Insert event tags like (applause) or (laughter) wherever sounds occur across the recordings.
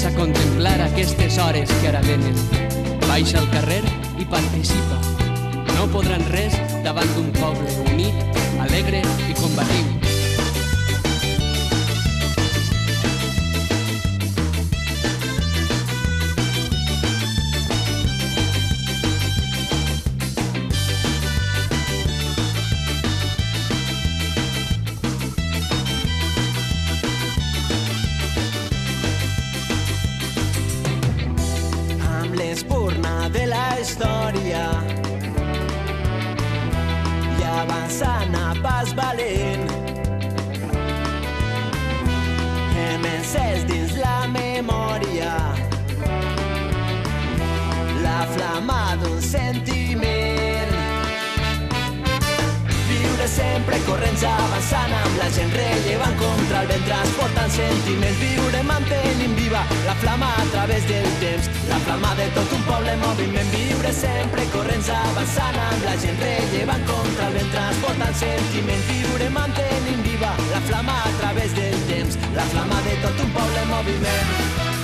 Limites a contemplar aquestes hores que ara venen. Baixa al carrer i participa. No podran res davant d'un poble unit, alegre i combatiu. La flama a través del temps la flama de tot un poble en moviment viure sempre corrents avançant amb la gent rellevant contra el vent transportant sentiments viure mantenint viva la flama a través del temps la flama de tot un poble en moviment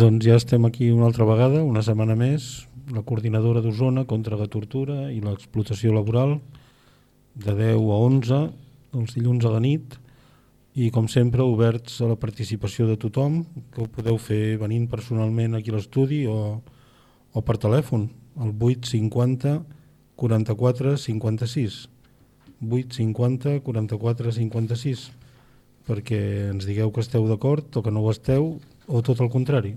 Doncs ja estem aquí una altra vegada, una setmana més, la coordinadora d'Osona contra la tortura i l'explotació laboral, de 10 a 11, els dilluns a la nit, i com sempre oberts a la participació de tothom, que ho podeu fer venint personalment aquí a l'estudi o, o per telèfon, al 850 44 56. 850 44 56 perquè ens digueu que esteu d'acord o que no ho esteu o tot el contrari.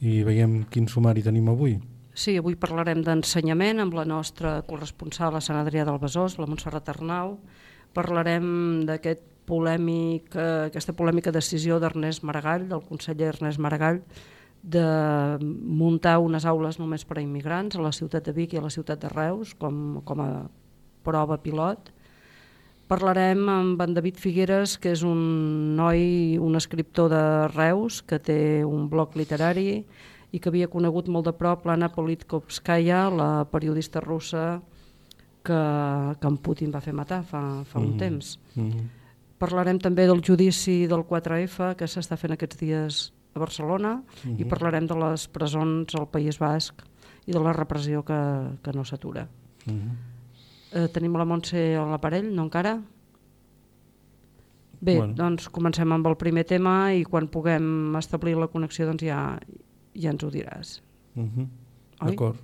I veiem quin sumari tenim avui. Sí, avui parlarem d'ensenyament amb la nostra corresponsal a Sant Adrià del Besòs, la Montserrat Arnau. Parlarem d'aquest polèmic, eh, aquesta polèmica decisió d'Ernest Maragall, del conseller Ernest Maragall, de muntar unes aules només per a immigrants a la ciutat de Vic i a la ciutat de Reus com, com a prova pilot. Parlarem amb en David Figueres, que és un noi, un escriptor de Reus, que té un blog literari i que havia conegut molt de prop l'Anna Politkovskaya, la periodista russa que, que en Putin va fer matar fa, fa un mm. temps. Mm. Parlarem també del judici del 4F que s'està fent aquests dies a Barcelona mm -hmm. i parlarem de les presons al País Basc i de la repressió que, que no s'atura. Mm -hmm. Eh, tenim la Montse a l'aparell, no encara? Bé, bueno. doncs comencem amb el primer tema i quan puguem establir la connexió doncs ja, ja ens ho diràs. Uh -huh. D'acord.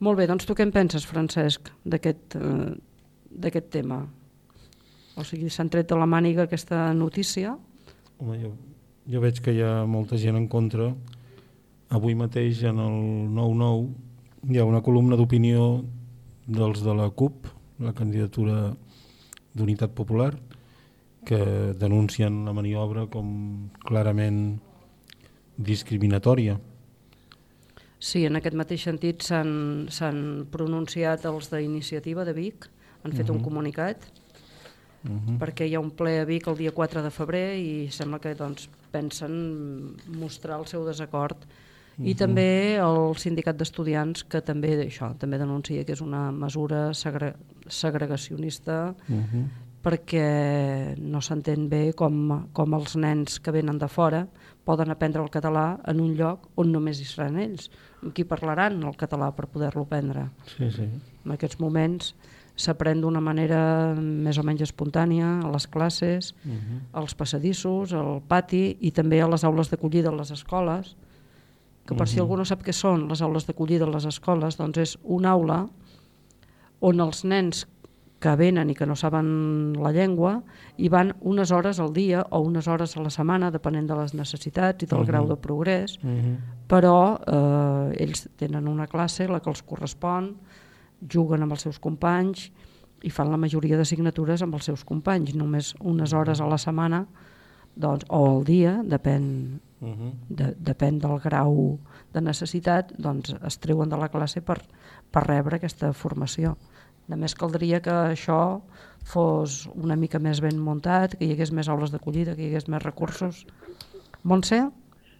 Molt bé, doncs tu què en penses, Francesc, d'aquest eh, tema? O sigui, s'han tret de la màniga aquesta notícia? Home, jo, jo veig que hi ha molta gent en contra. Avui mateix en el 9-9 hi ha una columna d'opinió dels de la CUP, la candidatura d'Unitat Popular, que denuncien la maniobra com clarament discriminatòria. Sí, en aquest mateix sentit s'han pronunciat els d'iniciativa de Vic, han fet uh -huh. un mhm. comunicat, uh mhm. -huh. perquè hi ha un ple a Vic el dia 4 de febrer i sembla que doncs, pensen mostrar el seu desacord i també el sindicat d'estudiants que també això també denuncia que és una mesura segre segregacionista uh -huh. perquè no s'entén bé com, com els nens que venen de fora poden aprendre el català en un lloc on només hi seran ells, amb qui parlaran el català per poder-lo aprendre. Sí, sí. En aquests moments s'aprèn d'una manera més o menys espontània a les classes, uh -huh. als passadissos, al pati i també a les aules d'acollida a les escoles, que per uh -huh. si algú no sap què són les aules d'acollida a les escoles, doncs és una aula on els nens que venen i que no saben la llengua i van unes hores al dia o unes hores a la setmana, depenent de les necessitats i del uh -huh. grau de progrés, uh -huh. però eh, ells tenen una classe, la que els correspon, juguen amb els seus companys i fan la majoria d'assignatures amb els seus companys, només unes hores a la setmana doncs, o al dia, depèn Uh -huh. de, depèn del grau de necessitat, doncs es treuen de la classe per, per rebre aquesta formació. A més, caldria que això fos una mica més ben muntat, que hi hagués més aules d'acollida, que hi hagués més recursos. Montse?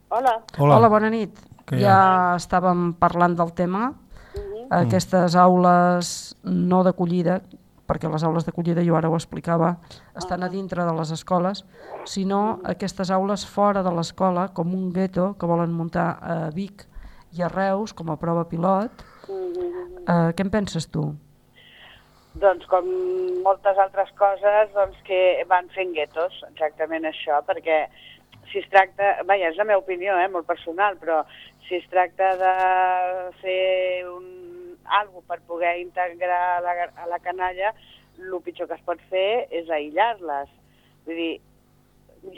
Hola. Hola, Hola bona nit. Que ja estàvem parlant del tema. Uh -huh. Aquestes aules no d'acollida perquè les aules d'acollida, jo ara ho explicava, estan a dintre de les escoles, sinó aquestes aules fora de l'escola, com un gueto que volen muntar a Vic i a Reus com a prova pilot. Eh, què en penses tu? Doncs com moltes altres coses doncs, que van fent guetos, exactament això, perquè si es tracta, vaja, és la meva opinió, eh, molt personal, però si es tracta de fer un algo per poder integrar a la, a la canalla, el pitjor que es pot fer és aïllar-les. Vull dir,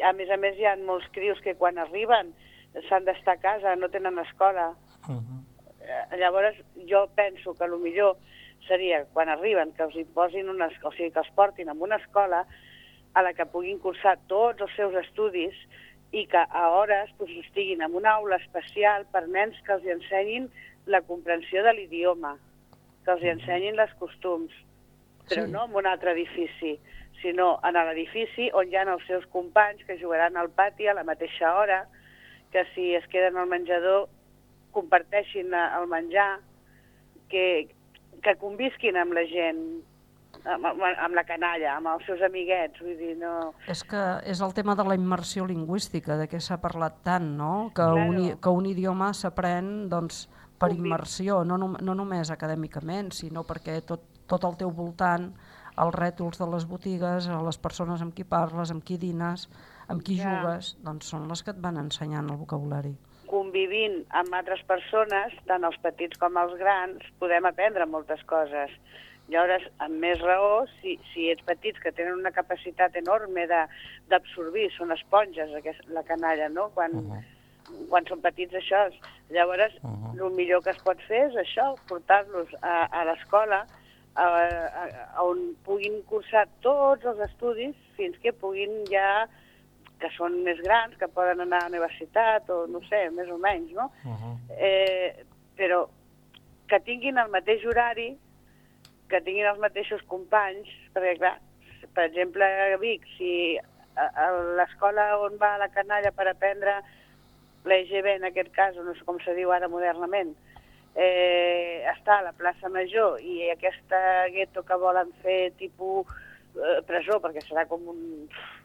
a més a més hi ha molts crios que quan arriben s'han d'estar a casa, no tenen escola. Uh -huh. Llavors jo penso que el millor seria quan arriben que els imposin una, o sigui, que els portin a una escola a la que puguin cursar tots els seus estudis i que a hores doncs, estiguin en una aula especial per nens que els ensenyin la comprensió de l'idioma, que els ensenyin les costums, però sí. no en un altre edifici, sinó en l'edifici on hi ha els seus companys que jugaran al pati a la mateixa hora, que si es queden al menjador comparteixin el menjar, que, que convisquin amb la gent, amb, amb la canalla, amb els seus amiguets, vull dir, no... És que és el tema de la immersió lingüística, de què s'ha parlat tant, no? Que, claro. un, que un idioma s'aprèn, doncs, per immersió, no, no, no només acadèmicament, sinó perquè tot, tot el teu voltant, els rètols de les botigues, les persones amb qui parles, amb qui dines, amb qui ja. jugues, doncs són les que et van ensenyant el vocabulari. Convivint amb altres persones, tant els petits com els grans, podem aprendre moltes coses. Llavors, amb més raó, si, si ets petits que tenen una capacitat enorme d'absorbir, són esponges, la canalla, no? Quan, uh -huh quan són petits això. Llavors, uh -huh. el millor que es pot fer és això, portar-los a, a l'escola a, a, a on puguin cursar tots els estudis fins que puguin ja que són més grans, que poden anar a la universitat o no sé, més o menys, no? Uh -huh. eh, però que tinguin el mateix horari, que tinguin els mateixos companys, perquè clar, per exemple a Vic, si l'escola on va la canalla per aprendre l'EGB en aquest cas, no sé com se diu ara modernament, eh, està a la plaça Major i aquesta gueto que volen fer tipus eh, presó, perquè serà com un,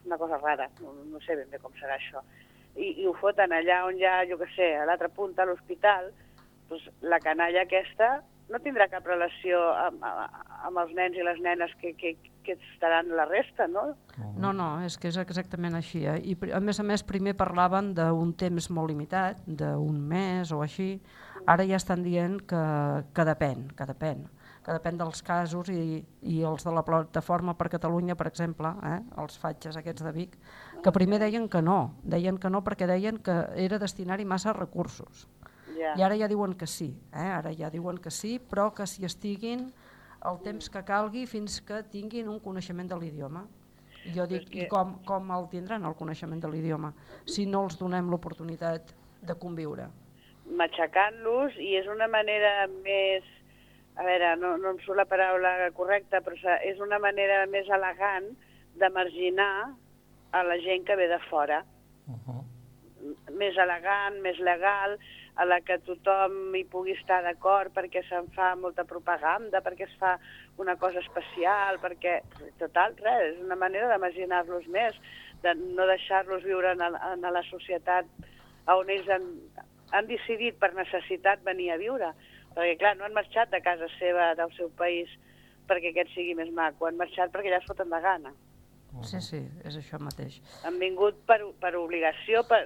una cosa rara, no, no sé ben bé com serà això, i, i ho foten allà on ha, jo què sé, a l'altra punta, a l'hospital, doncs la canalla aquesta no tindrà cap relació amb, amb els nens i les nenes que, que, que estaran la resta, no? No, no, és que és exactament així. Eh? I a més a més primer parlaven d'un temps molt limitat, d'un mes o així, ara ja estan dient que, que depèn, que depèn que depèn dels casos i, i els de la plataforma per Catalunya, per exemple, eh, els fatges aquests de Vic, que primer deien que no, deien que no perquè deien que era destinar-hi massa recursos. Ja. I ara ja diuen que sí, eh? ara ja diuen que sí, però que s'hi estiguin el temps que calgui fins que tinguin un coneixement de l'idioma. Jo dic, i com, com el tindran el coneixement de l'idioma si no els donem l'oportunitat de conviure? Matxacant-los i és una manera més a veure, no, no em surt la paraula correcta, però és una manera més elegant de marginar a la gent que ve de fora. Uh -huh. Més elegant, més legal, a la que tothom hi pugui estar d'acord perquè se'n fa molta propaganda, perquè es fa una cosa especial, perquè... Total, res, és una manera de marginar-los més, de no deixar-los viure en, en la societat on ells han, han decidit per necessitat venir a viure perquè clar, no han marxat de casa seva, del seu país, perquè aquest sigui més maco, han marxat perquè ja es foten de gana. Sí, sí, és això mateix. Han vingut per, per obligació, per,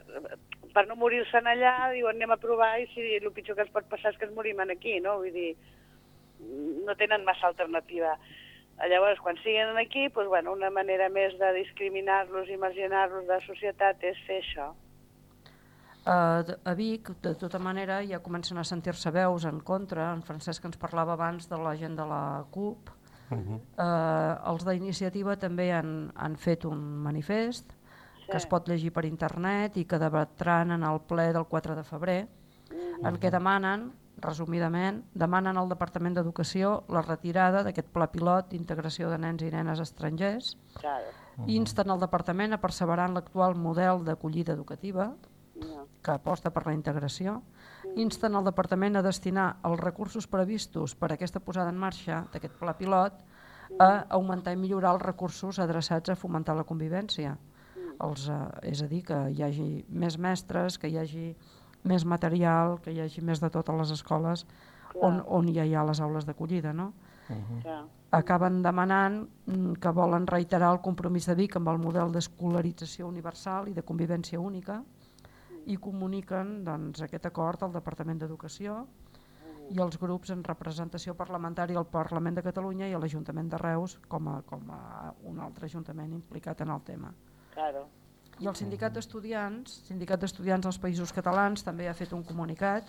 per no morir-se'n allà, diuen anem a provar i si el pitjor que es pot passar és que ens morim aquí, no? Vull dir, no tenen massa alternativa. Llavors, quan siguin aquí, doncs, bueno, una manera més de discriminar-los i marginar-los de la societat és fer això. Uh, a Vic, de tota manera, ja comencen a sentir-se veus en contra. En Francesc ens parlava abans de la gent de la CUP. Uh -huh. uh, els d'iniciativa també han, han fet un manifest. Que es pot llegir per internet i que debatran en el ple del 4 de febrer, -huh. en què demanen, resumidament, demanen al Departament d'Educació la retirada d'aquest pla pilot d'integració de nens i nenes estrangers, Claro. insten al Departament a perseverar en l'actual model d'acollida educativa, que aposta per la integració, insten el Departament a destinar els recursos previstos per a aquesta posada en marxa d'aquest pla pilot a augmentar i millorar els recursos adreçats a fomentar la convivència. Els, eh, és a dir, que hi hagi més mestres, que hi hagi més material, que hi hagi més de tot a les escoles on, on ja hi ha les aules d'acollida. No? Clar. acaben demanant mm, que volen reiterar el compromís de Vic amb el model d'escolarització universal i de convivència única i comuniquen doncs, aquest acord al Departament d'Educació i els grups en representació parlamentària al Parlament de Catalunya i a l'Ajuntament de Reus com a, com a un altre ajuntament implicat en el tema. Claro. I el sindicat d'estudiants, sindicat d'estudiants dels països catalans també ha fet un comunicat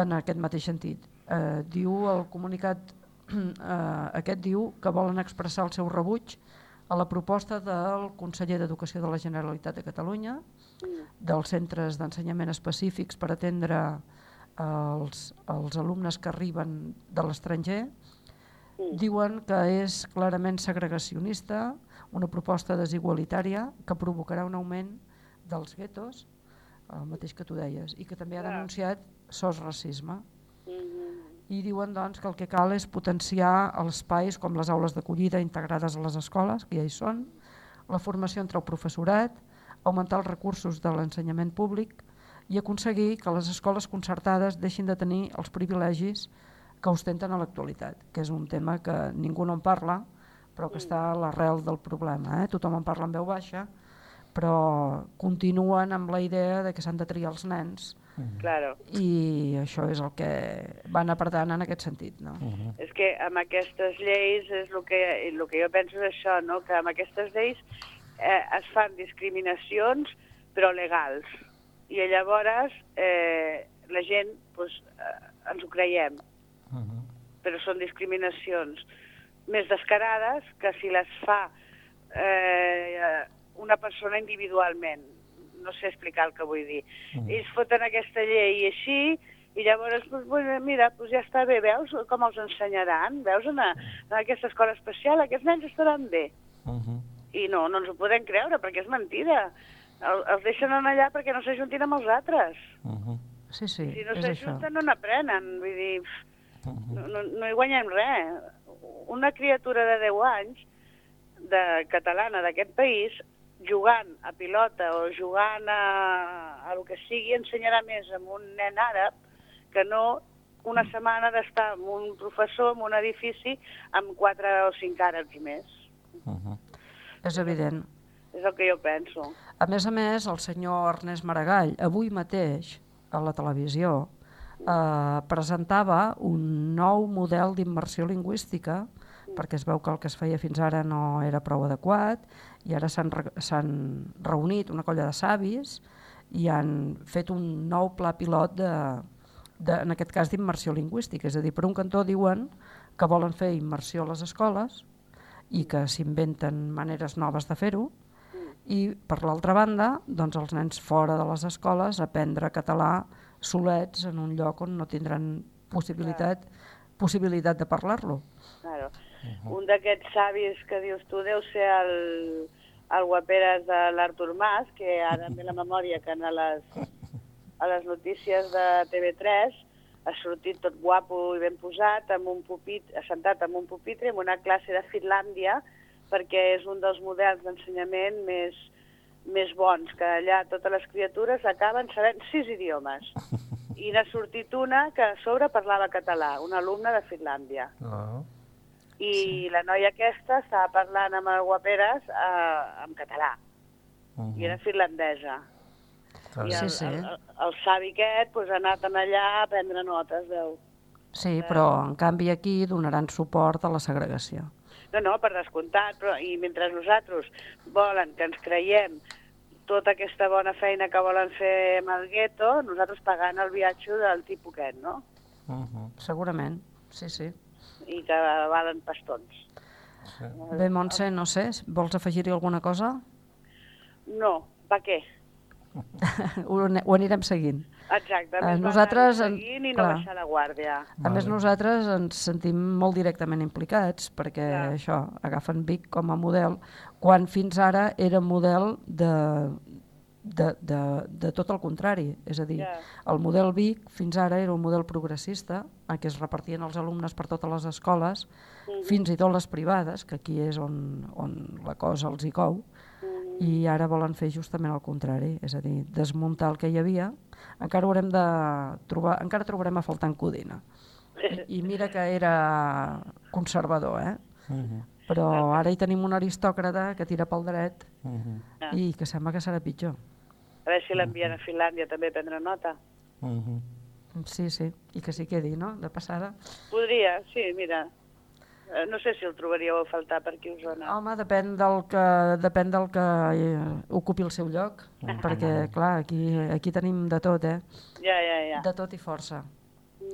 en aquest mateix sentit. Eh, diu el comunicat (clears throat) eh, aquest diu que volen expressar el seu rebuig a la proposta del conseller d'Educació de la Generalitat de Catalunya, dels centres d'ensenyament específics per atendre els, els alumnes que arriben de l'estranger, diuen que és clarament segregacionista, una proposta desigualitària que provocarà un augment dels guetos, el mateix que tu deies, i que també ha denunciat sos racisme. I diuen doncs, que el que cal és potenciar els espais com les aules d'acollida integrades a les escoles, que ja hi són, la formació entre el professorat, augmentar els recursos de l'ensenyament públic i aconseguir que les escoles concertades deixin de tenir els privilegis que ostenten a l'actualitat, que és un tema que ningú no en parla, però que està a l'arrel del problema. Eh? Tothom en parla en veu baixa, però continuen amb la idea de que s'han de triar els nens Claro. i això és el que van apretant en aquest sentit. No? És que amb aquestes lleis és el que, el que jo penso és això, no? que amb aquestes lleis eh, es fan discriminacions però legals i llavors eh, la gent pues, eh, ens ho creiem. però són discriminacions més descarades que si les fa eh, una persona individualment. No sé explicar el que vull dir. Mm. Ells foten aquesta llei així i llavors, doncs, bueno, mira, doncs ja està bé, veus com els ensenyaran? Veus en, a, en aquesta escola especial? Aquests nens estaran bé. Uh -huh. I no, no ens ho podem creure, perquè és mentida. El, els deixen anar allà perquè no s'ajuntin amb els altres. Uh -huh. Sí, sí, Si no és això. s'ajunten no n'aprenen, vull dir, Uh -huh. no, no, no hi guanyem res. Una criatura de 10 anys, de catalana d'aquest país, jugant a pilota o jugant a, a el que sigui, ensenyarà més amb un nen àrab que no una setmana d'estar amb un professor en un edifici amb quatre o cinc àrabs més. Uh -huh. És evident. És el que jo penso. A més a més, el senyor Ernest Maragall, avui mateix, a la televisió, eh, presentava un nou model d'immersió lingüística, perquè es veu que el que es feia fins ara no era prou adequat, i ara s'han re- reunit una colla de savis i han fet un nou pla pilot de, de, en aquest cas d'immersió lingüística. És a dir, per un cantó diuen que volen fer immersió a les escoles i que s'inventen maneres noves de fer-ho, i per l'altra banda, doncs els nens fora de les escoles aprendre català solets en un lloc on no tindran possibilitat possibilitat de parlar-lo. Claro. Un d'aquests savis que dius tu deu ser el, el guaperes de l'Artur Mas, que ara em ve la memòria que a les, a les notícies de TV3 ha sortit tot guapo i ben posat, amb un pupit, assentat amb un pupitre, en una classe de Finlàndia, perquè és un dels models d'ensenyament més, més bons, que allà totes les criatures acaben sabent sis idiomes. (laughs) I n'ha sortit una que a sobre parlava català, una alumna de Finlàndia. Ah. I sí. la noia aquesta estava parlant amb el Guaperes eh, en català, Uh -huh. i era finlandesa. I Sí, el, sí. el, el, el savi aquest pues, ha anat allà a prendre notes, veu. Sí, però en canvi aquí donaran suport a la segregació. No, no, per descomptat, però i mentre nosaltres volen que ens creiem tota aquesta bona feina que volen fer amb el gueto, nosaltres pagant el viatge del tipus aquest, no? Uh -huh. Segurament, sí, sí. I que valen pastons. Bé, Montse, no sé, vols afegir-hi alguna cosa? No, va què? (laughs) ho, ho anirem seguint. Exacte, Eh, més nosaltres, en- seguint i no clar. baixar la guàrdia. A més, nosaltres ens sentim molt directament implicats perquè Clar. això, agafen Vic com a model, quan fins ara era model de, de, de, de tot el contrari. És a dir, Ja. el model Vic fins ara era un model progressista en què es repartien els alumnes per totes les escoles, fins i tot les privades, que aquí és on, on la cosa els hi cou, i ara volen fer justament el contrari, és a dir, desmuntar el que hi havia. Encara haurem de trobar, encara trobarem a faltar en Codina. I, I mira que era conservador, eh? Uh -huh. Però ara hi tenim un aristòcrata que tira pel dret Uh -huh. Ah. i que sembla que serà pitjor. A veure si l'envien a Finlàndia també a prendre nota. Uh -huh. Sí, sí, i que s'hi quedi, no?, de passada. Podria, sí, mira. Eh, No sé si el trobaríeu a faltar per aquí a Osona. Home, depèn del que, depèn del que eh, ocupi el seu lloc, (laughs) perquè, clar, aquí, aquí tenim de tot, eh? Ja, ja, ja. De tot i força.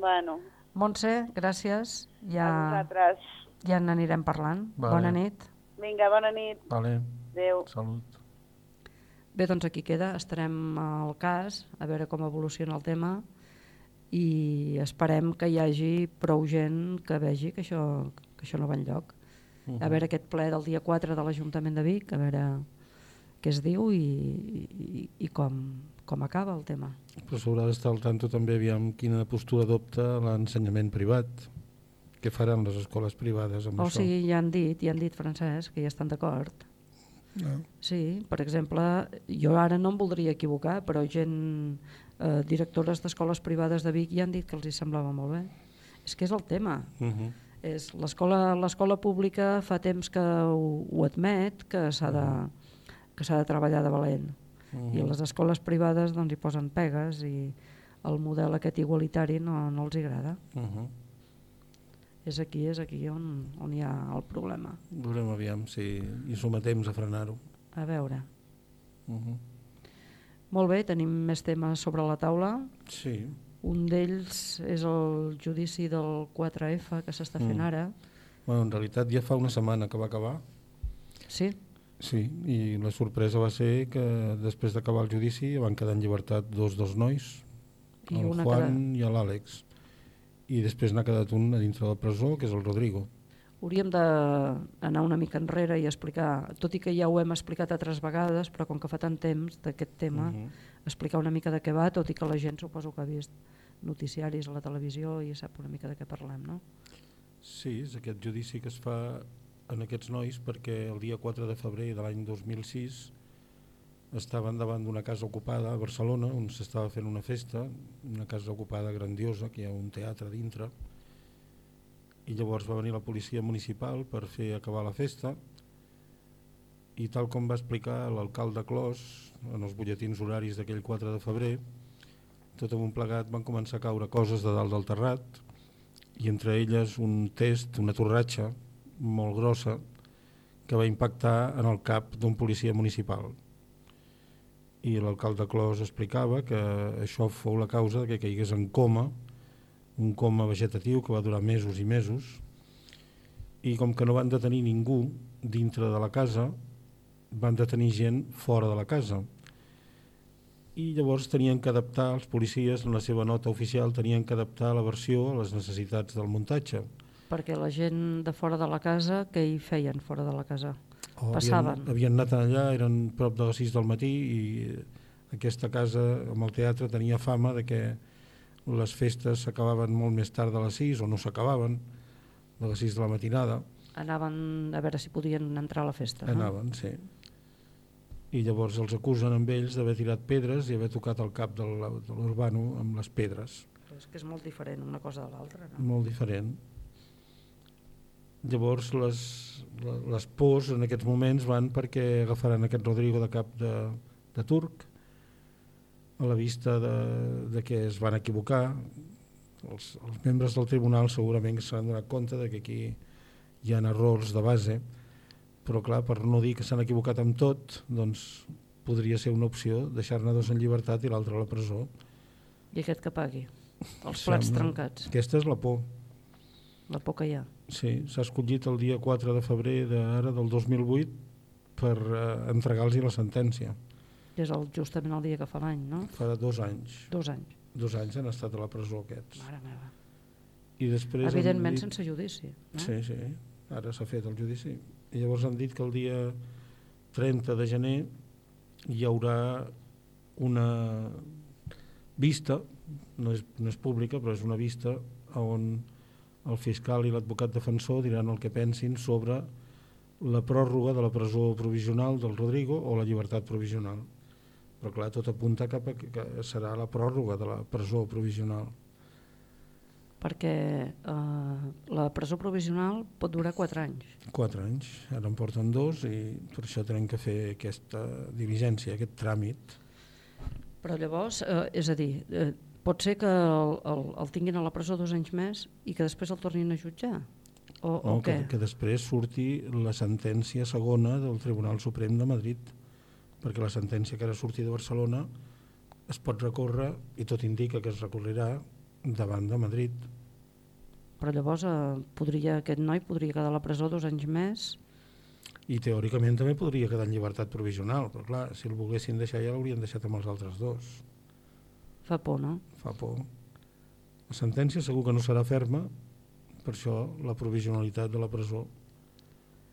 Bueno, Montse, gràcies. a Ja, vosaltres. ja n'anirem parlant. Vale. Bona nit. Vinga, bona nit. Vale, Adéu. salut. Bé, doncs aquí queda, estarem al cas, a veure com evoluciona el tema i esperem que hi hagi prou gent que vegi que això, que això no va enlloc. A veure aquest ple del dia 4 de l'Ajuntament de Vic, a veure què es diu i, i, i com, com acaba el tema. Però s'haurà d'estar al tanto també aviam quina postura adopta l'ensenyament privat. Què faran les escoles privades amb O això? sigui, ja han dit, ja han dit, Francesc, que ja estan d'acord. No. Sí, per exemple, jo ara no em voldria equivocar, però gent, eh, directores d'escoles privades de Vic ja han dit que els hi semblava molt bé. És que és el tema. Uh -huh. És l'escola pública fa temps que ho, ho admet, que s'ha de, que s'ha de treballar de valent. I a les escoles privades doncs, hi posen pegues i el model aquest igualitari no, no els agrada. Uh -huh. És aquí, és aquí on, on hi ha el problema. Veurem aviam si hi som a temps a frenar-ho. A veure. Uh -huh. Molt bé, tenim més temes sobre la taula. Sí, Un d'ells és el judici del 4F que s'està fent Mm. ara. Bueno, en realitat ja fa una setmana que va acabar, Sí? sí, i la sorpresa va ser que després d'acabar el judici van quedar en llibertat dos dels nois, I el Juan i l'Àlex. I després n'ha quedat un a dintre de la presó, que és el Rodrigo. Hauríem d'anar una mica enrere i explicar, tot i que ja ho hem explicat altres vegades, però com que fa tant temps d'aquest tema, Mhm. explicar una mica de què va, tot i que la gent suposo que ha vist noticiaris a la televisió i sap una mica de què parlem, no? Sí, és aquest judici que es fa en aquests nois perquè el dia 4 de febrer de l'any 2006 estaven davant d'una casa ocupada a Barcelona on s'estava fent una festa, una casa ocupada grandiosa, que hi ha un teatre dintre, i llavors va venir la policia municipal per fer acabar la festa i tal com va explicar l'alcalde Clos en els butlletins horaris d'aquell 4 de febrer, tot amb un plegat van començar a caure coses de dalt del terrat i entre elles un test, una torratxa molt grossa que va impactar en el cap d'un policia municipal. I l'alcalde Clos explicava que això fou la causa que caigués en coma, un coma vegetatiu que va durar mesos i mesos, i com que no van detenir ningú dintre de la casa, van detenir gent fora de la casa. I llavors tenien que adaptar, els policies en la seva nota oficial tenien que adaptar la versió a les necessitats del muntatge. Perquè la gent de fora de la casa, què hi feien fora de la casa? O Passaven. Havien, havien anat allà, eren prop de les 6 del matí i aquesta casa amb el teatre tenia fama de que les festes s'acabaven molt més tard de les 6 o no s'acabaven de les 6 de la matinada. Anaven a veure si podien entrar a la festa, no? Anaven, sí. I llavors els acusen amb ells d'haver tirat pedres i haver tocat el cap de l'urbano amb les pedres. Però és que és molt diferent una cosa de l'altra, no? molt diferent. Llavors les, les pors en aquests moments van perquè agafaran aquest Rodrigo de cap de, de turc a la vista de, de que es van equivocar els, els membres del tribunal segurament s'han donat compte de que aquí hi ha errors de base però clar, per no dir que s'han equivocat amb tot doncs podria ser una opció deixar-ne dos en llibertat i l'altre a la presó I aquest que pagui. Els plats Sembla- trencats, aquesta és la por la por que hi ha. Sí, s'ha escollit el dia 4 de febrer d'ara del 2008 per eh, entregar-los la sentència. Que és el, justament el dia que fa l'any, no? Fa dos anys. Dos anys. Dos anys han estat a la presó aquests. Mare meva. I després Evidentment dit... sense judici. No? Sí, sí, ara s'ha fet el judici. I llavors han dit que el dia 30 de gener hi haurà una vista, no és, no és pública, però és una vista on el fiscal i l'advocat defensor diran el que pensin sobre la pròrroga de la presó provisional del Rodrigo o la llibertat provisional. Però clar, tot apunta cap a que serà la pròrroga de la presó provisional. Perquè eh, la presó provisional pot durar 4 anys. Quatre anys, ara en porten dos i per això tenen que fer aquesta diligència, aquest tràmit. Però llavors, eh, és a dir, eh, pot ser que el, el, el tinguin a la presó dos anys més i que després el tornin a jutjar? O, o O que, què? que després surti la sentència segona del Tribunal Suprem de Madrid, perquè la sentència que ara surti de Barcelona es pot recórrer i tot indica que es recorrerà davant de Madrid. Però llavors eh, podria, aquest noi podria quedar a la presó dos anys més I teòricament també podria quedar en llibertat provisional, però clar, si el volguessin deixar ja l'haurien deixat amb els altres dos. fa por, no? Fa por. La sentència segur que no serà ferma, per això la provisionalitat de la presó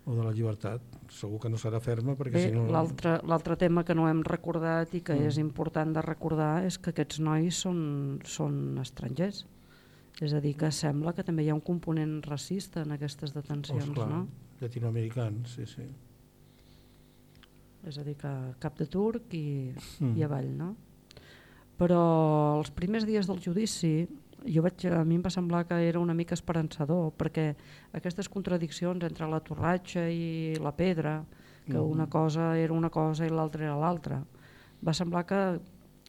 o de la llibertat segur que no serà ferma perquè Bé, si no... l'altre tema que no hem recordat i que Mm. és important de recordar és que aquests nois són, són estrangers. És a dir, que sembla que també hi ha un component racista en aquestes detencions, Oh, esclar, no? llatinoamericans, sí, sí. És a dir, que cap de turc i, Mm. i avall, no? Però els primers dies del judici jo vaig, a mi em va semblar que era una mica esperançador perquè aquestes contradiccions entre la torratxa i la pedra que Mhm. una cosa era una cosa i l'altra era l'altra va semblar que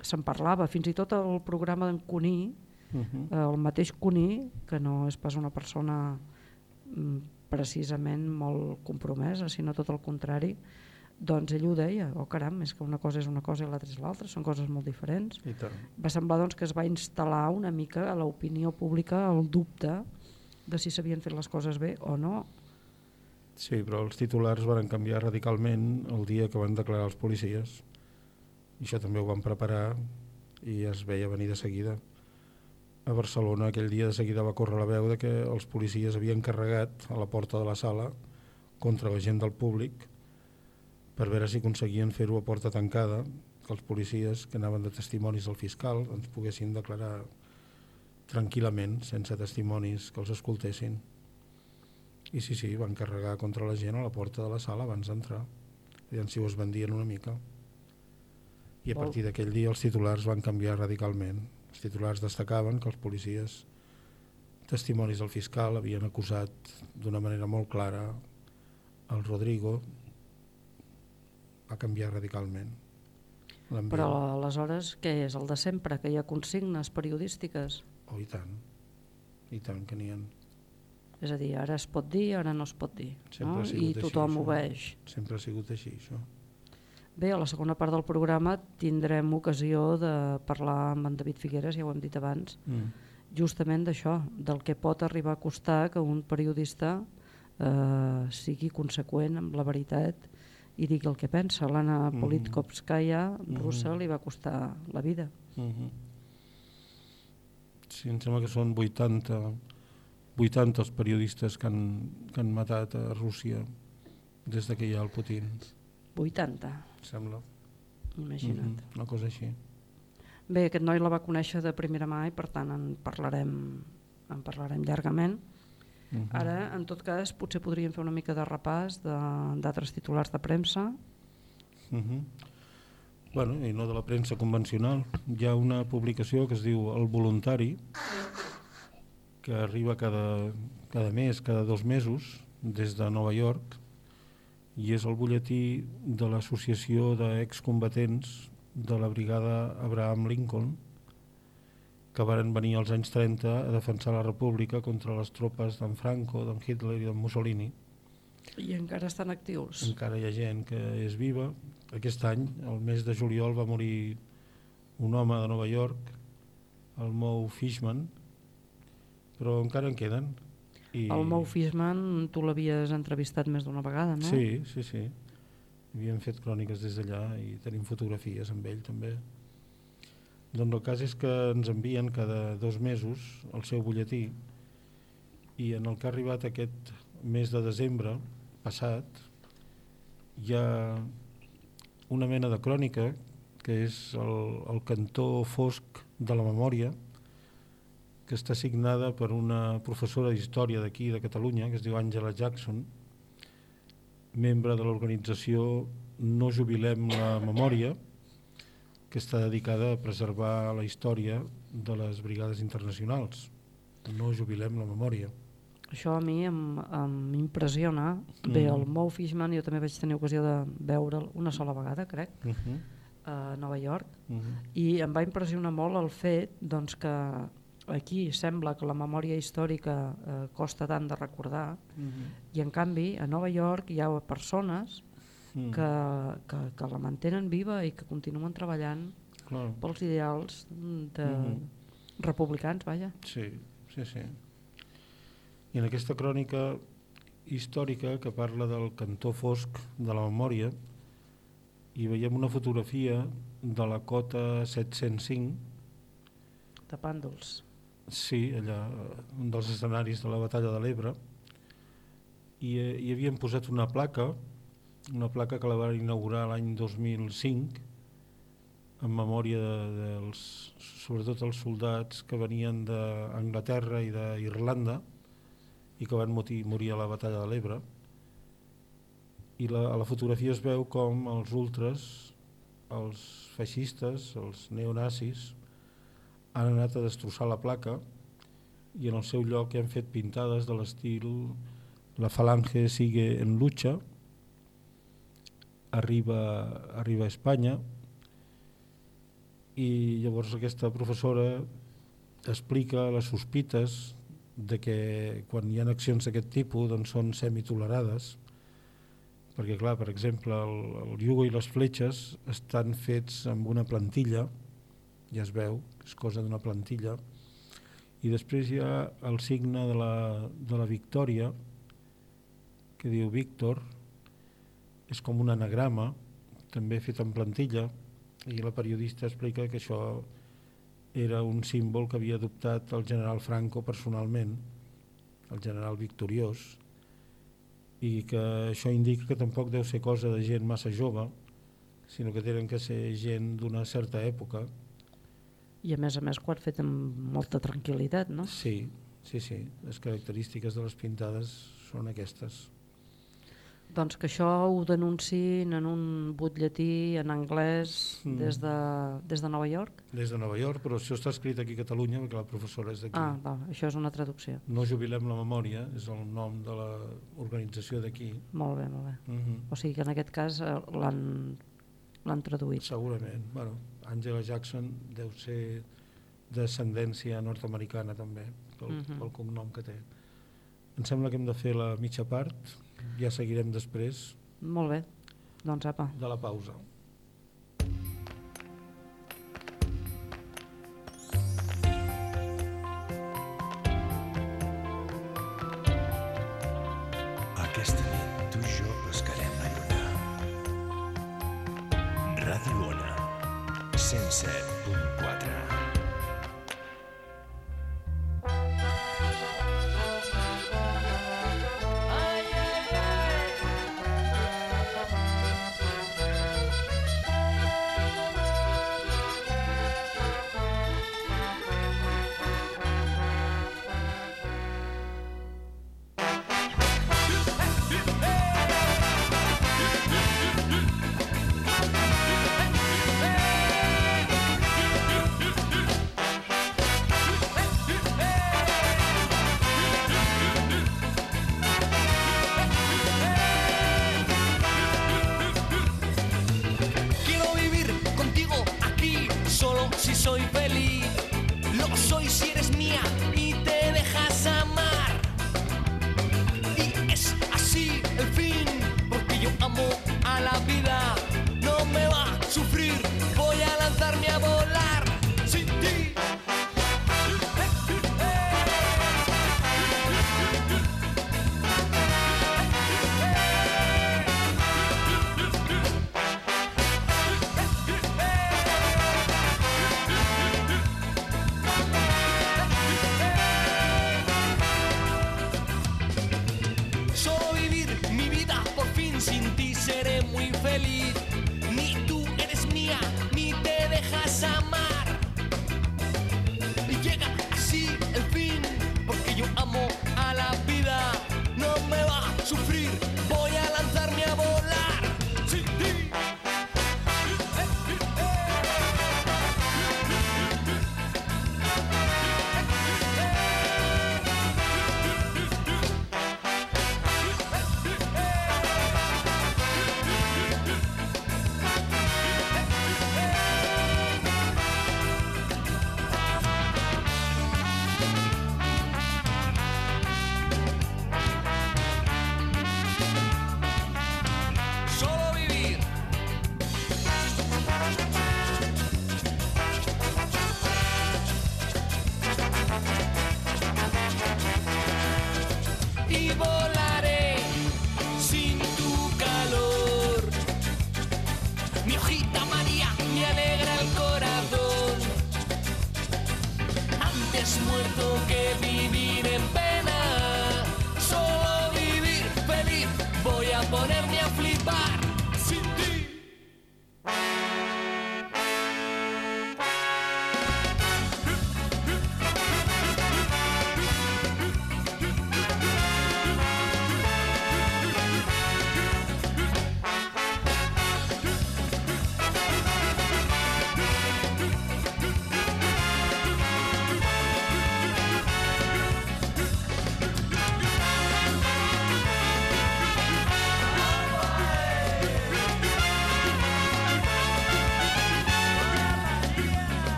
se'n parlava fins i tot el programa d'en Cuní Uh -huh. eh, el mateix Cuní que no és pas una persona mm, precisament molt compromesa sinó tot el contrari doncs ell ho deia, oh caram, és que una cosa és una cosa i l'altra és l'altra, són coses molt diferents. I tant. Va semblar doncs, que es va instal·lar una mica a l'opinió pública el dubte de si s'havien fet les coses bé o no. Sí, però els titulars van canviar radicalment el dia que van declarar els policies. I això també ho van preparar i es veia venir de seguida. A Barcelona aquell dia de seguida va córrer la veu de que els policies havien carregat a la porta de la sala contra la gent del públic per veure si aconseguien fer-ho a porta tancada, que els policies que anaven de testimonis del fiscal ens poguessin declarar tranquil·lament, sense testimonis que els escoltessin. I sí, sí, van carregar contra la gent a la porta de la sala abans d'entrar. Aviam si ho es vendien una mica. I a partir d'aquell dia els titulars van canviar radicalment. Els titulars destacaven que els policies testimonis del fiscal havien acusat d'una manera molt clara el Rodrigo va canviar radicalment. Però aleshores, què és? El de sempre, que hi ha consignes periodístiques? Oh, i tant, i tant que n'hi ha. És a dir, ara es pot dir, ara no es pot dir. Sempre no? I tothom així, ho això. Sempre ha sigut així, això. Bé, a la segona part del programa tindrem ocasió de parlar amb en David Figueres, ja ho hem dit abans, Mm. justament d'això, del que pot arribar a costar que un periodista eh, sigui conseqüent amb la veritat i digui el que pensa. L'Anna Mhm. Politkovskaya russa li va costar la vida. Mm -hmm. Sí, em sembla que són 80, 80 els periodistes que han, que han matat a Rússia des de que hi ha el Putin, 80, em sembla. imagina't. Mhm, Una cosa així. Bé, aquest noi la va conèixer de primera mà i per tant en parlarem, en parlarem llargament. Mhm. Ara, en tot cas, potser podríem fer una mica de repàs de- d'altres titulars de premsa. Mhm. Bueno, i no de la premsa convencional. Hi ha una publicació que es diu El Voluntari, que arriba cada, cada mes, cada dos mesos, des de Nova York, i és el butlletí de l'associació d'excombatents de la brigada Abraham Lincoln, que varen venir als anys 30 a defensar la república contra les tropes d'en Franco, d'en Hitler i d'en Mussolini. I encara estan actius. Encara hi ha gent que és viva. Aquest any, el mes de juliol, va morir un home de Nova York, el Moe Fishman, però encara en queden. I... El Mou Fishman, tu l'havies entrevistat més d'una vegada, no? Sí, sí, sí. Havíem fet cròniques des d'allà i tenim fotografies amb ell també. Doncs el cas és que ens envien cada dos mesos el seu butlletí i en el que ha arribat aquest mes de desembre passat hi ha una mena de crònica que és el, el cantó fosc de la memòria que està signada per una professora d'història d'aquí de Catalunya que es diu Àngela Jackson membre de l'organització No jubilem la memòria que està dedicada a preservar la història de les brigades internacionals No jubilem la memòria Això a mi em- em impressiona. Bé, el Mou Fishman jo també vaig tenir ocasió de veure'l una sola vegada, crec, uh -huh. a Nova York, Uh -huh. i em va impressionar molt el fet doncs, que aquí sembla que la memòria històrica eh, costa tant de recordar, i en canvi a Nova York hi ha persones Mm. que, que, que la mantenen viva i que continuen treballant Clar. pels ideals de Mhm. republicans, vaja. Sí, sí, sí. I en aquesta crònica històrica que parla del cantó fosc de la memòria hi veiem una fotografia de la cota 705 de pàndols. Sí, allà, un dels escenaris de la batalla de l'Ebre i eh, hi havien posat una placa una placa que la van inaugurar l'any 2005 en memòria de, dels, sobretot els soldats que venien d'Anglaterra i d'Irlanda i que van morir, morir a la batalla de l'Ebre. I la, a la fotografia es veu com els ultres els feixistes, els neonazis han anat a destrossar la placa i en el seu lloc hi han fet pintades de l'estil la falange sigue en lucha arriba, arriba a Espanya i llavors aquesta professora explica les sospites de que quan hi ha accions d'aquest tipus doncs són semitolerades perquè clar, per exemple, el, el Yugo i les fletxes estan fets amb una plantilla, ja es veu, és cosa d'una plantilla, i després hi ha el signe de la, de la victòria, que diu Víctor, és com un anagrama, també fet en plantilla, i la periodista explica que això era un símbol que havia adoptat el general Franco personalment, el general victoriós, i que això indica que tampoc deu ser cosa de gent massa jove, sinó que tenen que ser gent d'una certa època. I a més a més ho fet amb molta tranquil·litat, no? Sí, sí, sí. Les característiques de les pintades són aquestes. Doncs que això ho denunciïn en un butlletí en anglès mm. des, de, des de Nova York? Des de Nova York, però això està escrit aquí a Catalunya perquè la professora és d'aquí. Ah, va, això és una traducció. No jubilem la memòria, és el nom de l'organització d'aquí. Molt bé, molt bé. Mm -hmm. O sigui que en aquest cas eh, l'han traduït. Segurament. Bueno, Angela Jackson deu ser descendència nord-americana també, pel, mm -hmm. pel cognom que té. Em sembla que hem de fer la mitja part, ja seguirem després. Molt bé, doncs apa. De la pausa. Aquesta nit tu i jo pescarem la lluna. Ràdio Ona, 107.4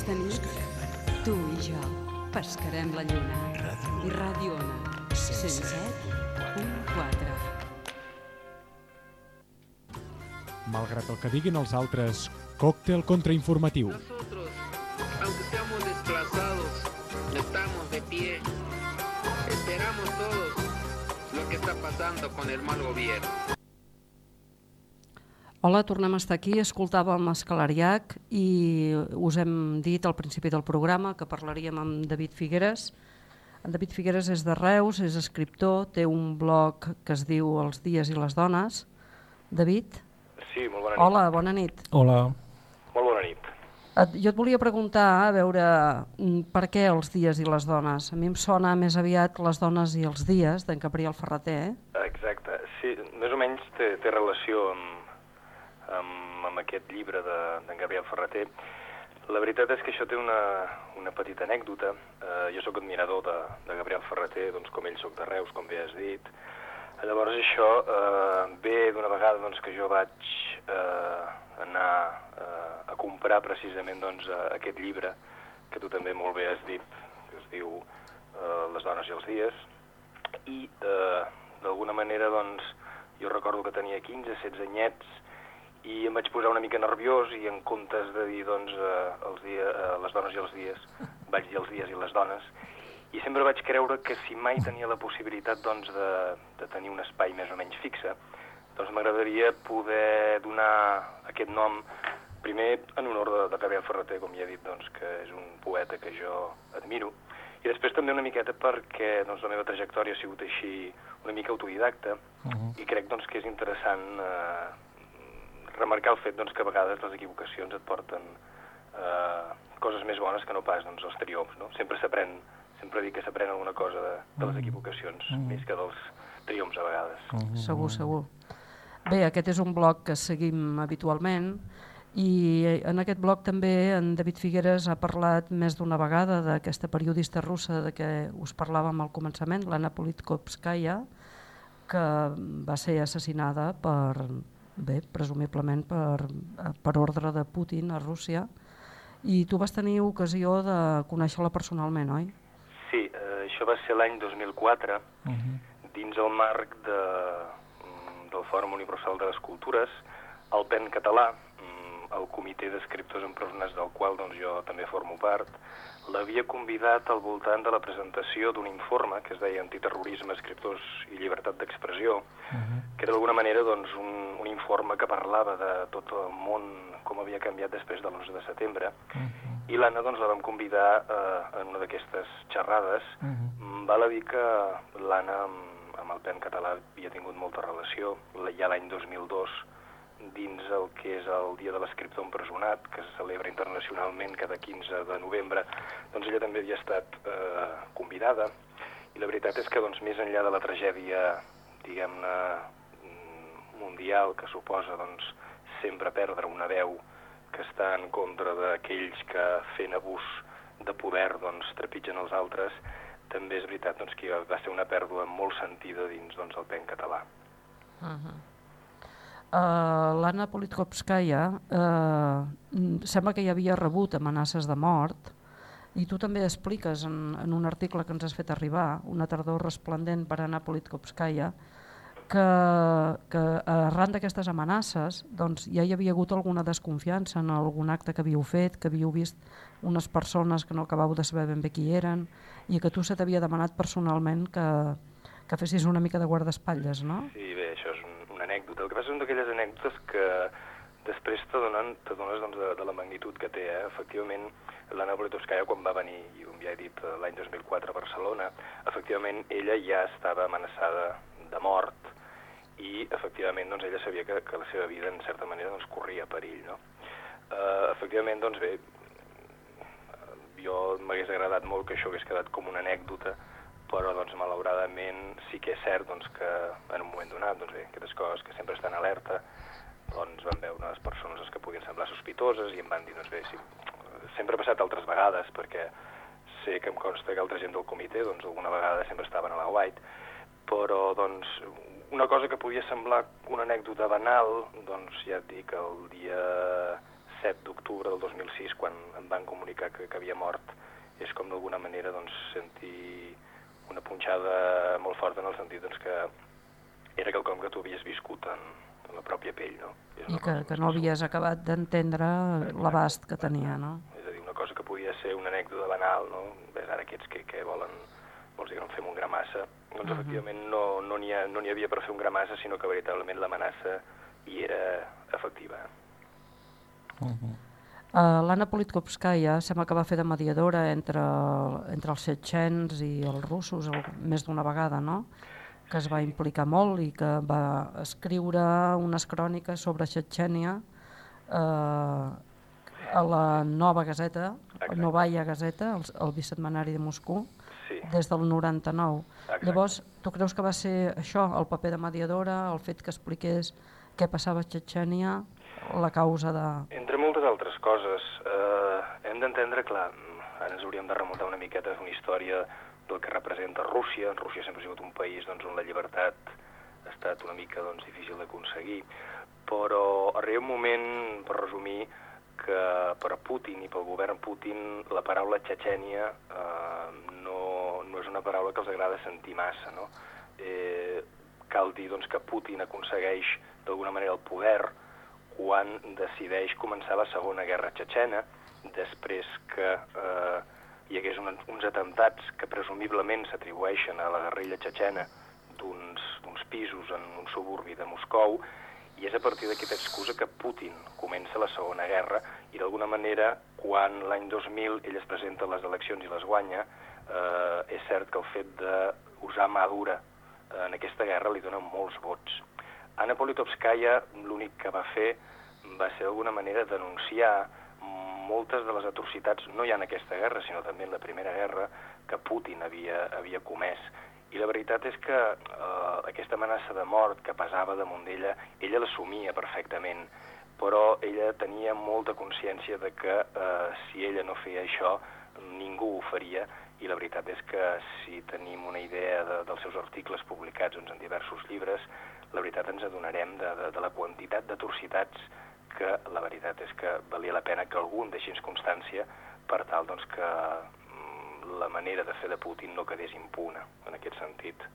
Aquesta nit, tu i jo pescarem la lluna. I Ràdio Ona, 107.4. Malgrat el que diguin els altres, còctel contrainformatiu. Nosotros, aunque seamos desplazados, estamos de pie. Esperamos todos lo que está pasando con el mal gobierno. Hola, tornem a estar aquí. Escoltàvem Escalariac i us hem dit al principi del programa que parlaríem amb David Figueres. En David Figueres és de Reus, és escriptor, té un blog que es diu Els dies i les dones. David? Sí, molt bona nit. Hola, bona nit. Hola. Molt bona nit. Et, jo et volia preguntar, a veure, mm, per què els dies i les dones? A mi em sona més aviat les dones i els dies, d'en Gabriel Ferreter, eh? Exacte. Sí, més o menys té, té relació amb, amb, amb aquest llibre d'en de, Gabriel Ferreter. La veritat és que això té una, una petita anècdota. Eh, jo sóc admirador de, de Gabriel Ferreter, doncs com ell sóc de Reus, com bé has dit. Llavors això eh, ve d'una vegada doncs, que jo vaig eh, anar eh, a comprar precisament doncs, aquest llibre, que tu també molt bé has dit, que es diu eh, Les dones i els dies, i eh, d'alguna manera doncs, jo recordo que tenia 15-16 anyets i em vaig posar una mica nerviós i en comptes de dir doncs, eh, els dia, eh, les dones i els dies, vaig dir els dies i les dones, i sempre vaig creure que si mai tenia la possibilitat doncs, de, de tenir un espai més o menys fixe, doncs m'agradaria poder donar aquest nom primer en honor de, de Gabriel Ferreter, com ja he dit, doncs, que és un poeta que jo admiro, i després també una miqueta perquè doncs, la meva trajectòria ha sigut així una mica autodidacta, uh -huh. i crec doncs, que és interessant eh, remarcar el fet doncs, que a vegades les equivocacions et porten eh, coses més bones que no pas doncs, els triomfs. No? Sempre s'aprèn, sempre dic que s'aprèn alguna cosa de, de les mm. equivocacions, mm. més que dels triomfs a vegades. Mm. Segur, segur. Bé, aquest és un blog que seguim habitualment i en aquest blog també en David Figueres ha parlat més d'una vegada d'aquesta periodista russa de què us parlàvem al començament, l'Anna Politkovskaya, que va ser assassinada per, bé, presumiblement per, per ordre de Putin a Rússia, i tu vas tenir ocasió de conèixer-la personalment, oi? Sí, eh, això va ser l'any 2004, uh -huh. dins el marc de, mm, del Fòrum Universal de les Cultures, el PEN català, mm, el comitè d'escriptors empresonats del qual doncs, jo també formo part, l'havia convidat al voltant de la presentació d'un informe que es deia Antiterrorisme, Escriptors i Llibertat d'Expressió, uh -huh. que era d'alguna manera doncs, un, un informe que parlava de tot el món, com havia canviat després de l'11 de setembre, uh -huh. i l'Anna doncs, la vam convidar eh, en una d'aquestes xerrades. Uh -huh. Val a dir que l'Anna amb, amb el PEN català havia tingut molta relació, ja l'any 2002 dins el que és el Dia de l'Escriptor Empresonat, que se celebra internacionalment cada 15 de novembre, doncs ella també havia estat eh, convidada, i la veritat és que doncs, més enllà de la tragèdia, diguem-ne, mundial, que suposa doncs, sempre perdre una veu que està en contra d'aquells que fent abús de poder doncs, trepitgen els altres, també és veritat doncs, que va ser una pèrdua molt sentida dins doncs, el pen català. Uh -huh. Uh, L'Anna Politkovskaya uh, sembla que ja havia rebut amenaces de mort i tu també expliques en, en un article que ens has fet arribar, una tardor resplendent per Anna Politkovskaya, que, que arran d'aquestes amenaces doncs, ja hi havia hagut alguna desconfiança en algun acte que havíeu fet, que havíeu vist unes persones que no acabau de saber ben bé qui eren i que tu se t'havia demanat personalment que, que fessis una mica de guardaespatlles, no? Sí, bé, això és que passa és d'aquelles anècdotes que després t'adones doncs, de, de la magnitud que té. Eh? Efectivament, l'Anna Politovskaya, quan va venir, i com ja he dit, l'any 2004 a Barcelona, efectivament ella ja estava amenaçada de mort i efectivament doncs, ella sabia que, que la seva vida en certa manera doncs, corria perill. No? Uh, efectivament, doncs bé, jo m'hagués agradat molt que això hagués quedat com una anècdota, però doncs, malauradament sí que és cert doncs, que en un moment donat, doncs bé, aquestes coses que sempre estan alerta, doncs van veure unes persones que podien semblar sospitoses i em van dir, doncs bé, sí, sempre ha passat altres vegades, perquè sé que em consta que altra gent del comitè, doncs alguna vegada sempre estaven a la White, però doncs una cosa que podia semblar una anècdota banal, doncs ja et dic, el dia 7 d'octubre del 2006, quan em van comunicar que, que havia mort, és com d'alguna manera doncs, sentir una punxada molt forta en el sentit doncs, que era quelcom que tu havies viscut en, en la pròpia pell, no? És I que, que no havies acabat d'entendre l'abast que tenia, no? És a dir, una cosa que podia ser una anècdota banal, no? Ves ara aquests que, que volen, vols dir que no fem un gramassa, doncs Mhm. efectivament no no n'hi ha, no havia per fer un gramassa, sinó que veritablement l'amenaça hi era efectiva. Uh, L'Anna Politkovskaya sembla que va fer de mediadora entre, entre els setxens i els russos el, més d'una vegada, no? que es va implicar molt i que va escriure unes cròniques sobre Txetxènia eh, a la nova Gazeta, la Novaya Gazeta, el, el bisetmanari de Moscou, sí. des del 99. Exacte. Llavors, tu creus que va ser això, el paper de mediadora, el fet que expliqués què passava a Txetxènia, la causa de... Entre moltes altres coses, eh, hem d'entendre, clar, ara ens hauríem de remuntar una miqueta a una història del que representa Rússia. Rússia sempre ha sigut un país doncs, on la llibertat ha estat una mica doncs, difícil d'aconseguir, però arriba un moment, per resumir, que per Putin i pel govern Putin la paraula Txetxènia eh, no, no és una paraula que els agrada sentir massa. No? Eh, cal dir doncs, que Putin aconsegueix d'alguna manera el poder quan decideix començar la Segona Guerra Txetxena, després que eh, hi hagués un, uns atemptats que presumiblement s'atribueixen a la guerrilla txetxena d'uns pisos en un suburbi de Moscou, i és a partir d'aquesta excusa que Putin comença la Segona Guerra i d'alguna manera, quan l'any 2000 ell es presenta a les eleccions i les guanya, eh, és cert que el fet d'usar mà dura en aquesta guerra li dona molts vots. Anna Politkovskaya l'únic que va fer va ser d'alguna manera denunciar moltes de les atrocitats, no ja en aquesta guerra, sinó també en la Primera Guerra, que Putin havia, havia comès. I la veritat és que eh, aquesta amenaça de mort que pesava damunt d'ella, ella l'assumia perfectament, però ella tenia molta consciència de que eh, si ella no feia això, ningú ho faria, i la veritat és que si tenim una idea de, dels seus articles publicats doncs, en diversos llibres, la veritat ens adonarem de, de, de la quantitat d'atrocitats que la veritat és que valia la pena que algú en deixés constància per tal doncs, que mm, la manera de fer de Putin no quedés impuna en aquest sentit.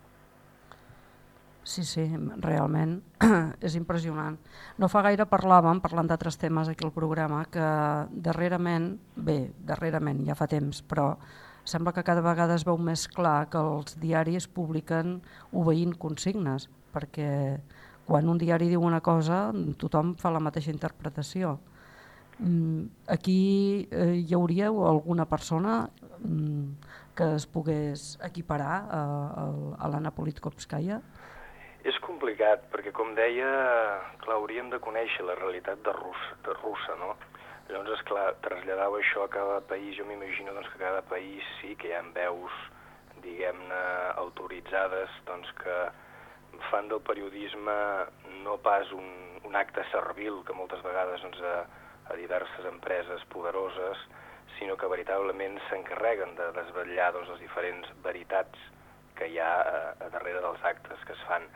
Sí, sí, realment (clears throat) és impressionant. No fa gaire parlàvem, parlant d'altres temes aquí al programa, que darrerament, bé, darrerament, ja fa temps, però sembla que cada vegada es veu més clar que els diaris publiquen obeint consignes, perquè quan un diari diu una cosa tothom fa la mateixa interpretació. Mm, Aquí eh, hi hauria alguna persona mm, que es pogués equiparar a, a, l'Anna Politkovskaya? És complicat, perquè com deia, clar, hauríem de conèixer la realitat de, rus, de russa, no? Llavors, esclar, traslladar això a cada país, jo m'imagino doncs, que cada país sí que hi ha veus, diguem-ne, autoritzades, doncs que fan del periodisme no pas un, un acte servil que moltes vegades doncs, a, a diverses empreses poderoses, sinó que veritablement s'encarreguen de desvetllar doncs, les diferents veritats que hi ha a, a darrere dels actes que es fan.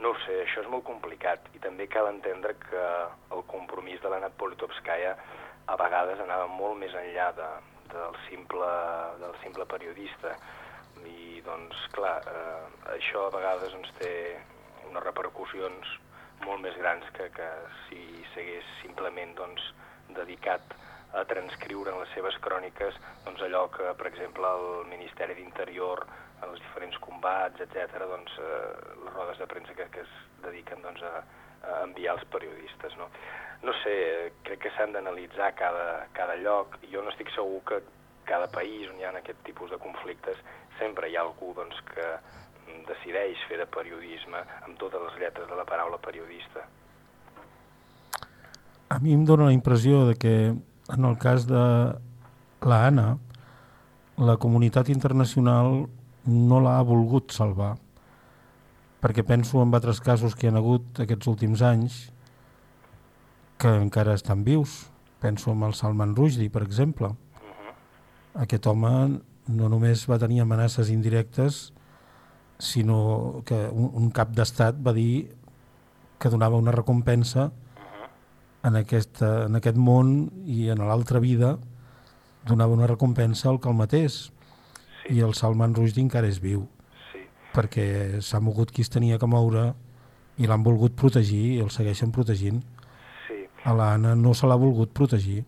No sé, això és molt complicat i també cal entendre que el compromís de l'Anat Politovskaya a vegades anava molt més enllà de, del, simple, del simple periodista doncs clar, eh, això a vegades doncs, té unes repercussions molt més grans que, que si s'hagués simplement doncs, dedicat a transcriure en les seves cròniques doncs, allò que, per exemple, el Ministeri d'Interior en els diferents combats, etc., doncs, eh, les rodes de premsa que, que es dediquen doncs, a, a enviar als periodistes. No, no sé, crec que s'han d'analitzar cada, cada lloc. Jo no estic segur que cada país on hi ha aquest tipus de conflictes sempre hi ha algú doncs, que decideix fer de periodisme amb totes les lletres de la paraula periodista. A mi em dóna la impressió de que en el cas de la Anna, la comunitat internacional no l'ha volgut salvar, perquè penso en altres casos que hi ha hagut aquests últims anys que encara estan vius. Penso en el Salman Rushdie, per exemple. Aquest home no només va tenir amenaces indirectes, sinó que un, un cap d'estat va dir que donava una recompensa en, aquesta, en aquest món i en l'altra vida donava una recompensa al que el matés. Sí. I el Salman Rushdie encara és viu. Sí. Perquè s'ha mogut qui es tenia que moure i l'han volgut protegir i el segueixen protegint. Sí. A l'Anna no se l'ha volgut protegir.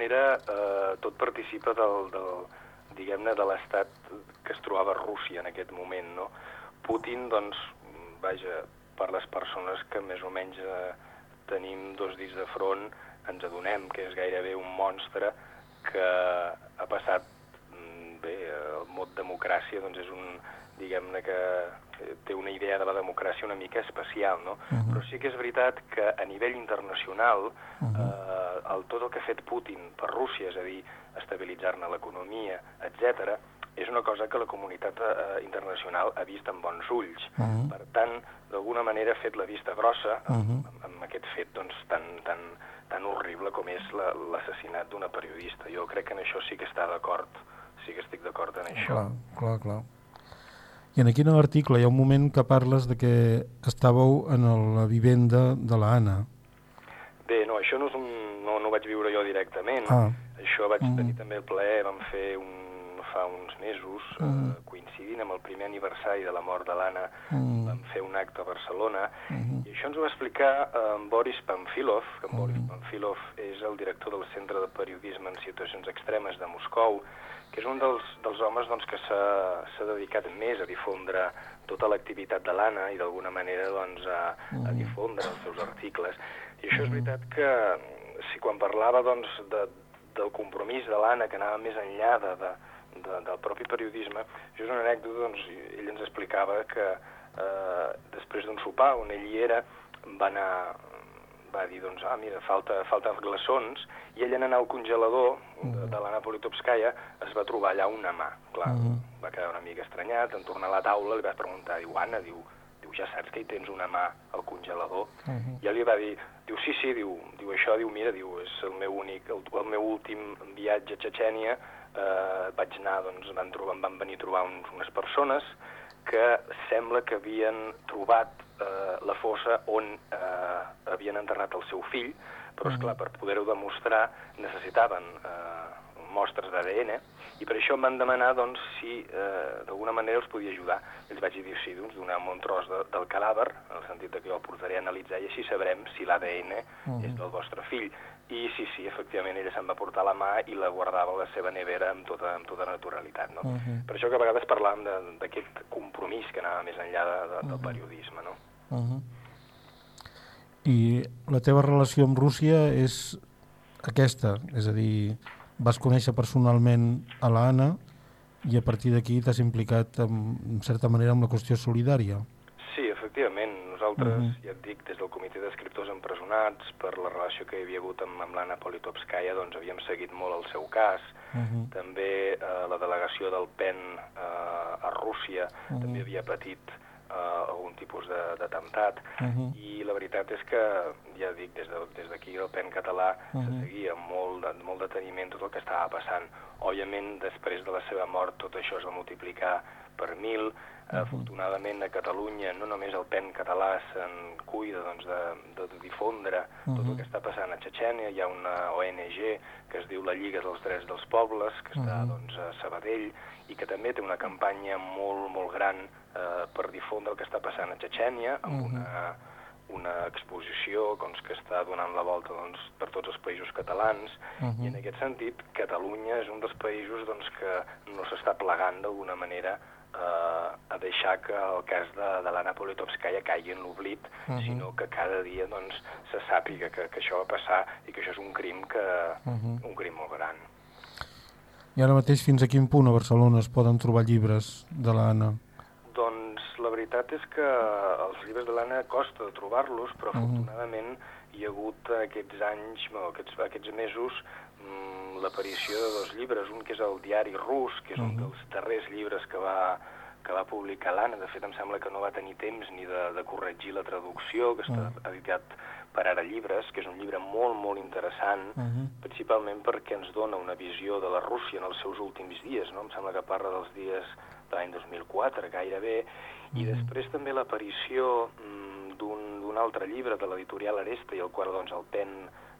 Manera eh, tot participa del, del diguem-ne, de l'estat que es trobava Rússia en aquest moment, no? Putin, doncs, vaja, per les persones que més o menys eh, tenim dos dits de front, ens adonem que és gairebé un monstre que ha passat, mm, bé, el mot democràcia doncs és un, diguem-ne que té una idea de la democràcia una mica especial, no? Uh -huh. Però sí que és veritat que a nivell internacional uh -huh. eh, el, tot el que ha fet Putin per Rússia, és a dir, estabilitzar-ne l'economia, etc, és una cosa que la comunitat eh, internacional ha vist amb bons ulls. Uh -huh. Per tant, d'alguna manera ha fet la vista grossa amb, uh -huh. amb, amb aquest fet doncs, tan, tan, tan horrible com és l'assassinat d'una periodista. Jo crec que en això sí que està d'acord, sí que estic d'acord en això. Clar, clar, clar. I en aquí en l'article hi ha un moment que parles de que estàveu en la vivenda de l'Anna. Bé, no, això no, és un, no, no ho vaig viure jo directament. Ah. Això vaig Mm. tenir també el plaer, vam fer un, fa uns mesos, Mm. eh, coincidint amb el primer aniversari de la mort de l'Anna, Mm. vam fer un acte a Barcelona, Mhm. i això ens ho va explicar eh, en Boris Pamfilov, que en Boris Pamfilov és el director del Centre de Periodisme en Situacions Extremes de Moscou, que és un dels, dels homes doncs, que s'ha s'ha dedicat més a difondre tota l'activitat de l'Anna i d'alguna manera doncs, a, a difondre els seus articles. I això és veritat que si quan parlava doncs, de, del compromís de l'Anna, que anava més enllà de, de, de, del propi periodisme, això és una anècdota, doncs, ell ens explicava que eh, després d'un sopar on ell hi era, va anar va dir, doncs, ah, mira, falta, falten glaçons, i ell en anar al congelador de, de l'Anna Politkovskaya es va trobar allà una mà. Clar, va quedar una mica estranyat, en tornar a la taula li vas preguntar, diu, Anna, diu, diu ja saps que hi tens una mà al congelador? I ell li va dir, diu, sí, sí, diu, diu això, diu, mira, diu, és el meu únic, el, el meu últim viatge a Txetxènia, eh, vaig anar, doncs, van, trobar, van venir a trobar uns, unes persones que sembla que havien trobat eh, la fossa on eh, havien enterrat el seu fill, però, és clar per poder-ho demostrar necessitaven eh, mostres d'ADN, i per això em van demanar doncs, si eh, d'alguna manera els podia ajudar. Ells vaig dir sí, doncs, donar un tros de, del cadàver, en el sentit de que jo el portaré a analitzar i així sabrem si l'ADN és del vostre fill. I sí, sí, efectivament, ella se'n va portar la mà i la guardava a la seva nevera amb tota, amb tota naturalitat. No? Mhm. Per això que a vegades parlàvem de- d'aquest compromís que anava més enllà de, de, del periodisme. No? Uh -huh. I la teva relació amb Rússia és aquesta, és a dir, vas conèixer personalment a l'Anna i a partir d'aquí t'has implicat en, en certa manera amb la qüestió solidària. Sí, efectivament. Nosaltres, Mhm. ja et dic, des del comitè d'escriptors empresonats, per la relació que hi havia hagut amb, amb l'Anna Politkovskaya, doncs havíem seguit molt el seu cas. Mhm. També eh, la delegació del PEN eh, a Rússia Mhm. també havia patit eh, algun tipus de- d'atemptat. Mhm. I la veritat és que, ja dic, des de- des d'aquí el PEN català Mhm. se seguia amb molt, molt deteniment tot el que estava passant. Òbviament, després de la seva mort, tot això es va multiplicar per mil. Afortunadament, a Catalunya, no només el PEN català se'n cuida doncs, de, de difondre tot el Mhm. que està passant a Txetxènia. Hi ha una ONG que es diu la Lliga dels Drets dels Pobles, que està Mhm. doncs, a Sabadell, i que també té una campanya molt, molt gran eh, per difondre el que està passant a Txetxènia, amb Mhm. una, una exposició doncs, que està donant la volta doncs, per tots els països catalans, Mhm. i en aquest sentit Catalunya és un dels països doncs, que no s'està plegant d'alguna manera eh, a deixar que el cas de, de l'Anna Politkovskaya caigui en l'oblit, Mhm. sinó que cada dia doncs, se sàpiga que, que això va passar i que això és un crim, que, Mhm. un crim molt gran. I ara mateix fins a quin punt a Barcelona es poden trobar llibres de l'Anna? Doncs la veritat és que els llibres de l'Anna costa de trobar-los, però Mhm. afortunadament hi ha hagut aquests anys, bueno, aquests, aquests mesos, l'aparició de dos llibres, un que és el Diari Rus, que és un dels darrers llibres que va, que va publicar l'Anna, de fet em sembla que no va tenir temps ni de, de corregir la traducció, que està editat per ara llibres, que és un llibre molt, molt interessant, principalment perquè ens dona una visió de la Rússia en els seus últims dies, no? Em sembla que parla dels dies de l'any 2004, gairebé, i després també l'aparició mm, d'un d'un altre llibre de l'editorial Aresta i el qual doncs, el pen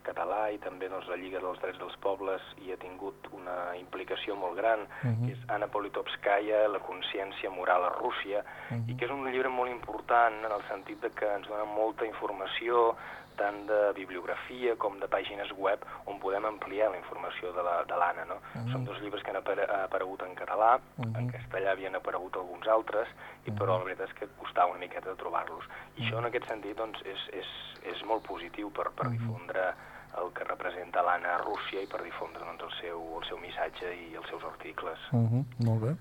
català i també doncs, la Lliga dels Drets dels Pobles hi ha tingut una implicació molt gran, uh -huh. que és Anna Politkovskaya, La consciència moral a Rússia, uh -huh. i que és un llibre molt important en el sentit de que ens dona molta informació tant de bibliografia com de pàgines web on podem ampliar la informació de l'Anna. No? Uh -huh. Són dos llibres que han aparegut en català, uh -huh. en castellà havien aparegut alguns altres, i, però la veritat és que costava una miqueta de trobar-los. I això en aquest sentit doncs, és, és, és molt positiu per, per uh -huh. difondre el que representa l'Anna a Rússia i per difondre doncs, el, seu, el seu missatge i els seus articles. Uh -huh, molt bé.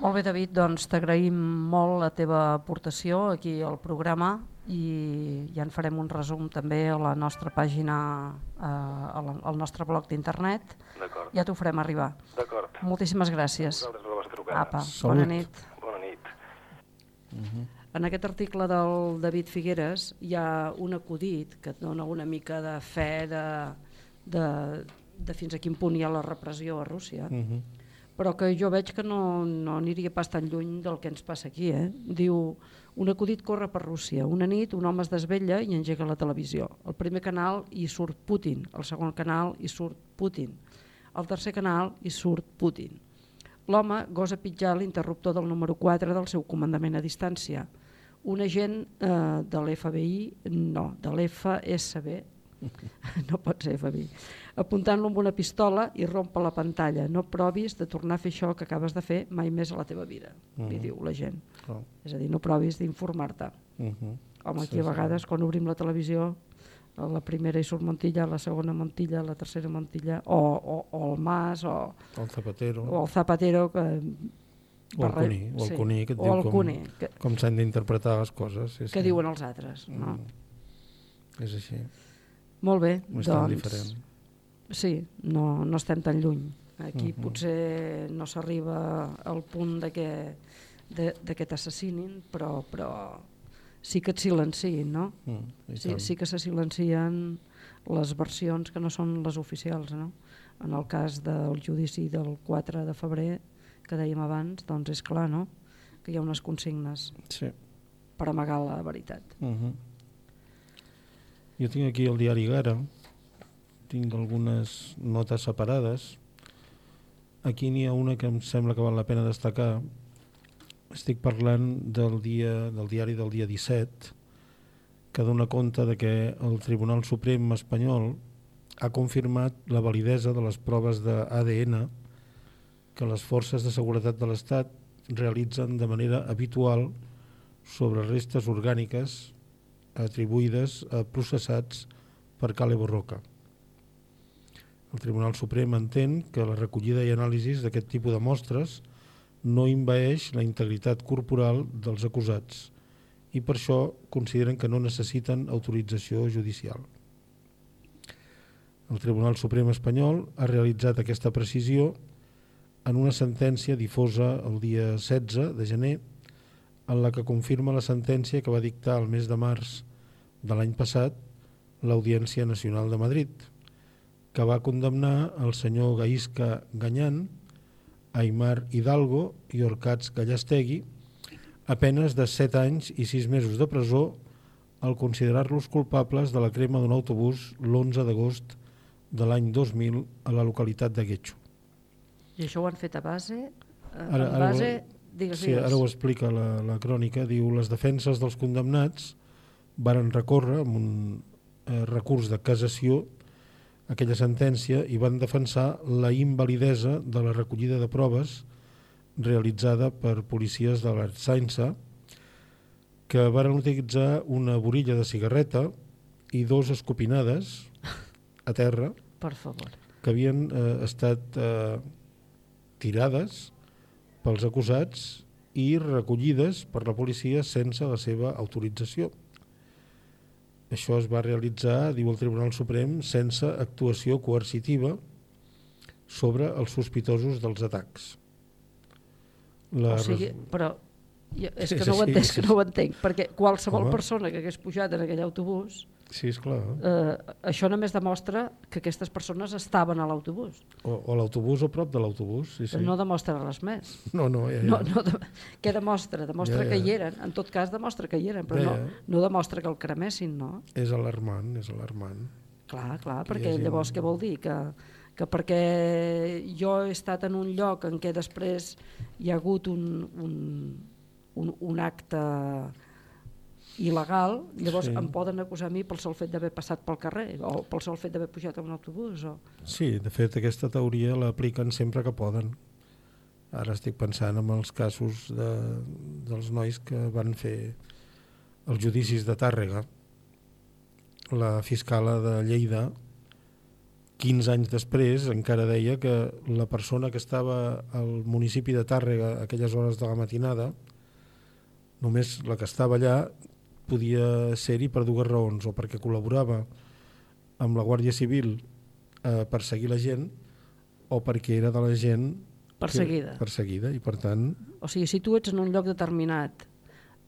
Molt bé, David, doncs t'agraïm molt la teva aportació aquí al programa i ja en farem un resum també a la nostra pàgina, eh, al nostre blog d'internet. Ja t'ho farem arribar. D'acord. Moltíssimes gràcies. Apa, Salut. bona nit. Bona nit. Uh -huh. En aquest article del David Figueres hi ha un acudit que et dona una mica de fe de, de, de fins a quin punt hi ha la repressió a Rússia, Uh -huh. però que jo veig que no, no aniria pas tan lluny del que ens passa aquí. Eh? Diu, un acudit corre per Rússia. Una nit un home es desvella i engega la televisió. El primer canal hi surt Putin, el segon canal hi surt Putin, el tercer canal hi surt Putin. L'home gosa pitjar l'interruptor del número 4 del seu comandament a distància. Un agent eh, de l'FBI, no, de l'FSB, (laughs) no pot ser FBI, apuntant-lo amb una pistola i rompa la pantalla. No provis de tornar a fer això que acabes de fer mai més a la teva vida, uh -huh. li diu la gent. Oh. És a dir, no provis d'informar-te. Uh -huh. Home, aquí Sí, a sí. vegades quan obrim la televisió a la primera hi surt Montilla, a la segona Montilla, a la tercera Montilla, o, o, o el Mas, o, El Zapatero. o el Zapatero, que... O el Cuní, o el sí. Cuní, que et o diu el com, Cuní, que, com s'han d'interpretar les coses. Sí, que sí. diuen els altres. No? Mm. És així. Molt bé, doncs... diferent. Sí, no, no estem tan lluny. Aquí Mhm. potser no s'arriba al punt de que, de, de que t'assassinin, però, però sí que et silenciïn, no? Mm, i sí, sí que se silencien les versions que no són les oficials, no? En el cas del judici del 4 de febrer, que dèiem abans, doncs és clar, no?, que hi ha unes consignes Sí. per amagar la veritat. Uh -huh. Jo tinc aquí el diari Gara, tinc algunes notes separades. Aquí n'hi ha una que em sembla que val la pena destacar. Estic parlant del, dia, del diari del dia 17, que dona compte de que el Tribunal Suprem espanyol ha confirmat la validesa de les proves d'ADN que les forces de seguretat de l'Estat realitzen de manera habitual sobre restes orgàniques atribuïdes a processats per Cale Borroca. El Tribunal Suprem entén que la recollida i anàlisis d'aquest tipus de mostres no invaeix la integritat corporal dels acusats i per això consideren que no necessiten autorització judicial. El Tribunal Suprem espanyol ha realitzat aquesta precisió en una sentència difosa el dia 16 de gener en la que confirma la sentència que va dictar el mes de març de l'any passat l'Audiència Nacional de Madrid, que va condemnar el senyor Gaisca Ganyán, Aymar Hidalgo i Orcats Gallastegui a penes de 7 anys i 6 mesos de presó al considerar-los culpables de la crema d'un autobús l'11 d'agost de l'any 2000 a la localitat de Guetxo. I això ho han fet a base... eh, Ara, ara, base... ho- Digues, sí, digues. ara ho explica la, la crònica. Diu, les defenses dels condemnats varen recórrer amb un eh, recurs de cassació aquella sentència i van defensar la invalidesa de la recollida de proves realitzada per policies de l'Artsainsa que varen utilitzar una borilla de cigarreta i dos escopinades a terra Per favor. que havien eh, estat eh, tirades pels acusats i recollides per la policia sense la seva autorització. Això es va realitzar, diu el Tribunal Suprem, sense actuació coercitiva sobre els sospitosos dels atacs. La O sigui, però Jo, és Sí, que no ho així, entenc, sí, que sí. no ho entenc, perquè qualsevol Home. persona que hagués pujat en aquell autobús, Sí, esclar. eh, això només demostra que aquestes persones estaven a l'autobús. O, o l'autobús o prop de l'autobús, sí, sí. No demostra res més. No, no, ja, ja. No, no, de... Què demostra? Demostra Ja, que ja. hi eren. En tot cas, demostra que hi eren, però Ja, no, ja. no demostra que el cremessin, no? És alarmant, és alarmant. Clar, clar, Que perquè hagi llavors què vol dir? Que, que perquè jo he estat en un lloc en què després hi ha hagut un, un, un, un acte il·legal, llavors Sí. em poden acusar a mi pel sol fet d'haver passat pel carrer o pel sol fet d'haver pujat a un autobús. O... Sí, de fet, aquesta teoria l'apliquen sempre que poden. Ara estic pensant en els casos de, dels nois que van fer els judicis de Tàrrega. La fiscala de Lleida, 15 anys després, encara deia que la persona que estava al municipi de Tàrrega a aquelles hores de la matinada, només la que estava allà podia ser-hi per dues raons, o perquè col·laborava amb la Guàrdia Civil a perseguir la gent o perquè era de la gent que- Perseguida. perseguida i per tant o sigui, si tu ets en un lloc determinat,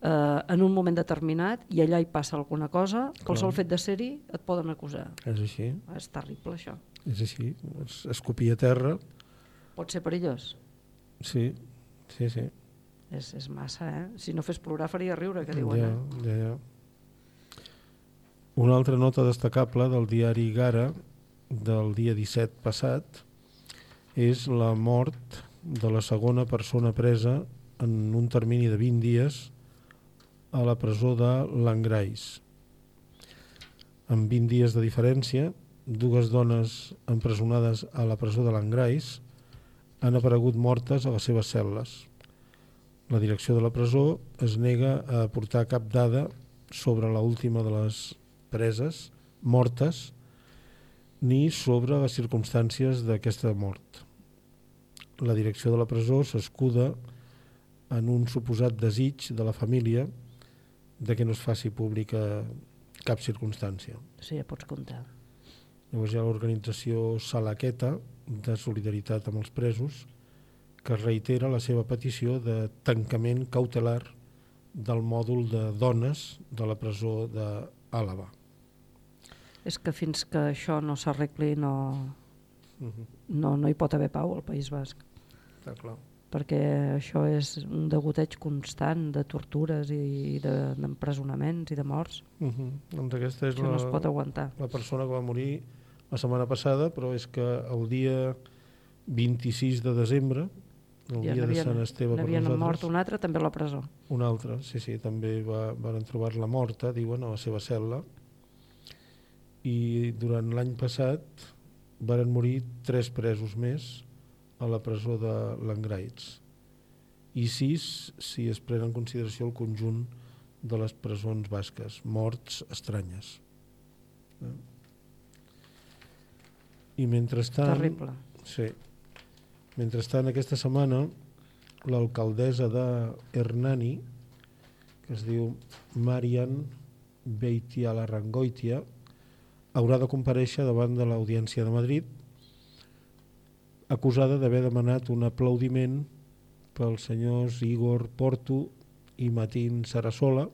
eh, en un moment determinat, i allà hi passa alguna cosa, pel Clar. sol fet de ser-hi et poden acusar. és així És terrible, això. és així, es, escopir a terra Pot ser perillós. sí, sí, sí És, és massa, eh? Si no fes plorar faria riure, que diuen. ja, Eh? ja, ja. una altra nota destacable del diari Gara del dia 17 passat és la mort de la segona persona presa en un termini de 20 dies a la presó de Langrais. Amb 20 dies de diferència, dues dones empresonades a la presó de Langrais han aparegut mortes a les seves cel·les. La direcció de la presó es nega a aportar cap dada sobre la última de les preses mortes ni sobre les circumstàncies d'aquesta mort. La direcció de la presó s'escuda en un suposat desig de la família de que no es faci pública cap circumstància. Sí, ja pots comptar. Llavors hi ha l'organització Salaqueta de solidaritat amb els presos que reitera la seva petició de tancament cautelar del mòdul de dones de la presó d'Àlava. És que fins que això no s'arregli no, Mhm. no, no hi pot haver pau al País Basc. Està clar. perquè això és un degoteig constant de tortures i de- d'empresonaments i de morts. Uh -huh. Doncs aquesta és Això la, no es pot aguantar. la persona que va morir la setmana passada, però és que el dia 26 de desembre, el Ja dia de Sant Esteve per n'havien nosaltres, mort un altre també a la presó. un altre, sí, sí, també va, van trobar-la morta, diuen, a la seva cel·la, i durant l'any passat varen morir tres presos més a la presó de Langraits i sis si es pren en consideració el conjunt de les presons basques, morts estranyes. Eh? I mentrestant... Terrible. Sí. Mentrestant, aquesta setmana, l'alcaldessa de Hernani, que es diu Marian Beitia Larrangoitia, haurà de compareixer davant de l'Audiència de Madrid acusada d'haver demanat un aplaudiment pels senyors Igor Porto i Matín Sarasola,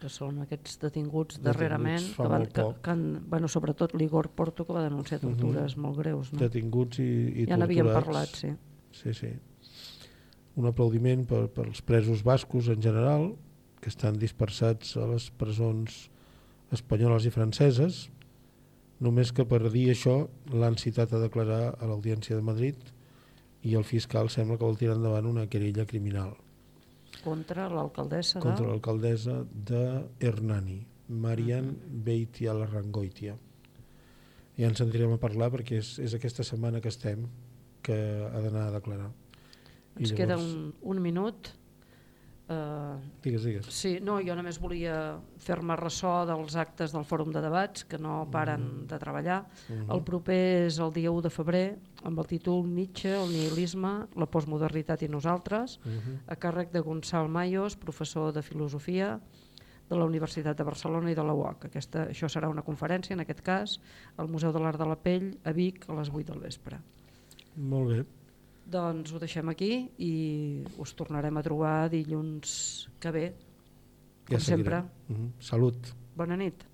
que són aquests detinguts darrerament, que van, que, que han, bueno, sobretot l'Igor Porto, que va denunciar tortures Mhm. molt greus. No? detinguts i, i ja n'havíem torturats. parlat, sí. Sí, sí. Un aplaudiment per, pels presos bascos en general, que estan dispersats a les presons espanyoles i franceses, només que per dir això l'han citat a declarar a l'Audiència de Madrid i el fiscal sembla que vol tirar endavant una querella criminal Contra l'alcaldessa contra de... l'alcaldessa de Hernani, Marian Beitia Larrangoitia. Ja ens sentirem a parlar perquè és, és aquesta setmana que estem que ha d'anar a declarar. Ens queda un, un minut. Uh, Digues, digues. Sí, no, jo només volia fer-me ressò dels actes del Fòrum de Debats que no paren de treballar. Mhm. El proper és el dia 1 de febrer amb el títol Nietzsche, el nihilisme, la postmodernitat i nosaltres, Mhm. a càrrec de Gonçal Mayos, professor de filosofia de la Universitat de Barcelona i de la UOC. Aquesta, això serà una conferència, en aquest cas, al Museu de l'Art de la Pell, a Vic, a les 8 del vespre. Molt bé. Doncs ho deixem aquí i us tornarem a trobar dilluns que ve, com Ja sempre. seguirem. Mhm. Salut. Bona nit.